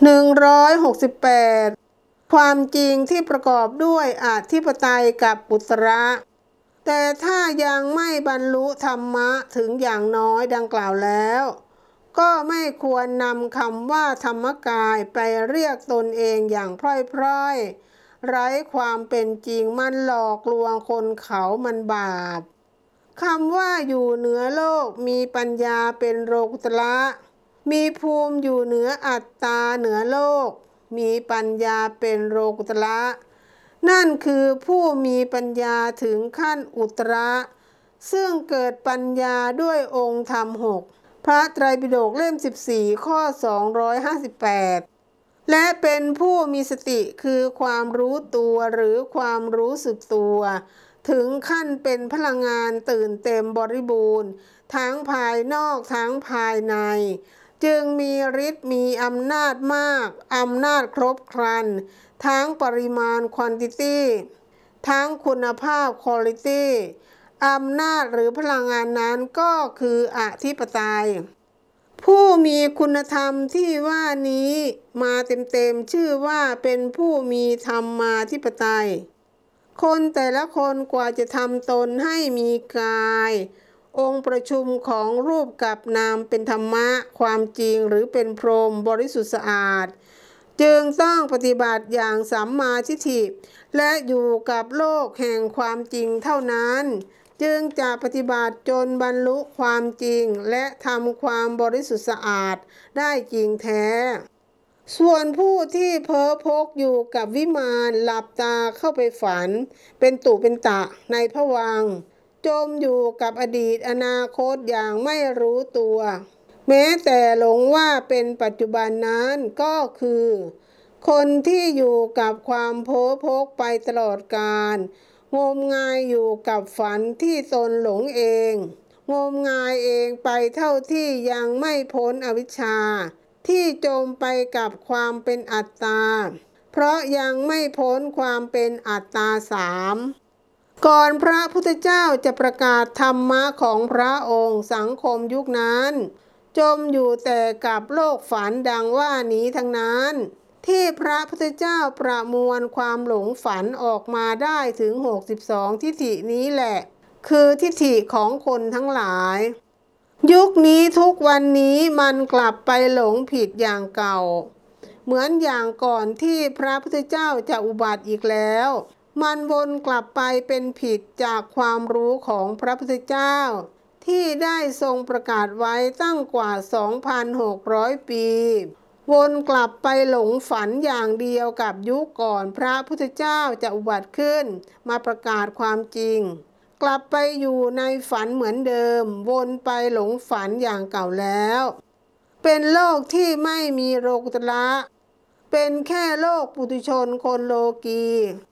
168 ความจริงที่ประกอบด้วยอาธิปไตยกับอุตระ แต่ถ้ายังไม่บรรลุธรรมะถึงอย่างน้อยดังกล่าวแล้ว ก็ไม่ควรนำคำว่าธรรมกายไปเรียกตนเองอย่างพร่อยๆ ไร้ความเป็นจริงมันหลอกลวงคนเขามันบาปคำว่าอยู่เหนือโลกมีปัญญาเป็นโลกุตละ มีภูมิอยู่เหนืออัตตาเหนือโลก มีปัญญาเป็นโลกุตละนั่นคือผู้มีปัญญาถึงขั้นอุตระ ซึ่งเกิดปัญญาด้วยองค์ธรรมหกพระไตรปิฎกเล่ม 14 ข้อ 258 และเป็นผู้มีสติคือความรู้ตัวหรือความรู้สึกตัว ถึงขั้นเป็นพลังงานตื่นเต็มบริบูรณ์ ทั้งภายนอกทั้งภายใน จึงมีฤทธิ์มีอำนาจมากอำนาจครบครัน ทั้งปริมาณ quantity ทั้งคุณภาพ quality อำนาจหรือพลังงานนั้นก็คืออธิปไตย ผู้มีคุณธรรมที่ว่านี้มาเต็มๆชื่อว่าเป็นผู้มีธรรมมาธิปไตย คนแต่ละคนกว่าจะทำตนให้มีกาย องค์ประชุมของรูปกับนามเป็นธรรมะ ความจริงหรือเป็นพรหมบริสุทธิ์สะอาด จึงต้องปฏิบัติอย่างสัมมาทิฏฐิ และอยู่กับโลกแห่งความจริงเท่านั้น จึงจะปฏิบัติจนบรรลุความจริงและทำความบริสุทธิ์สะอาดได้จริงแท้ ส่วนผู้ที่เพ้อพกอยู่กับวิมานหลับตาเข้าไปฝัน เป็นตุเป็นตะในผวัง จมอยู่กับอดีตอนาคตอย่างไม่รู้ตัว แม้แต่หลงว่าเป็นปัจจุบันนั้นก็คือ คนที่อยู่กับความโพ้พกไปตลอดกาลงมงายอยู่กับฝันที่ตนหลงเอง งมงายเองไปเท่าที่ยังไม่พ้นอวิชชา ที่จมไปกับความเป็นอัตตา เพราะยังไม่พ้นความเป็นอัตตาสาม ก่อนพระพุทธเจ้าจะประกาศธรรมะของพระองค์สังคมยุคนั้น จมอยู่แต่กับโลกฝันดังว่านี้ทั้งนั้น ที่พระพุทธเจ้าประมวลความหลงฝันออกมาได้ถึง 62 ทิฏฐินี้แหละ คือทิฏฐิของคนทั้งหลาย ยุคนี้ทุกวันนี้มันกลับไปหลงผิดอย่างเก่า เหมือนอย่างก่อนที่พระพุทธเจ้าจะอุบัติอีกแล้ว มันวนกลับไปเป็นผิดจากความรู้ของพระพุทธเจ้า ที่ได้ทรงประกาศไว้ตั้งกว่า 2,600 ปี วนกลับไปหลงฝันอย่างเดียวกับยุคก่อนพระพุทธเจ้าจะอุบัติขึ้น มาประกาศความจริง กลับไปอยู่ในฝันเหมือนเดิม วนไปหลงฝันอย่างเก่าแล้ว เป็นโลกที่ไม่มีโลกุตละเป็นแค่โลกปุถุชนคนโลกี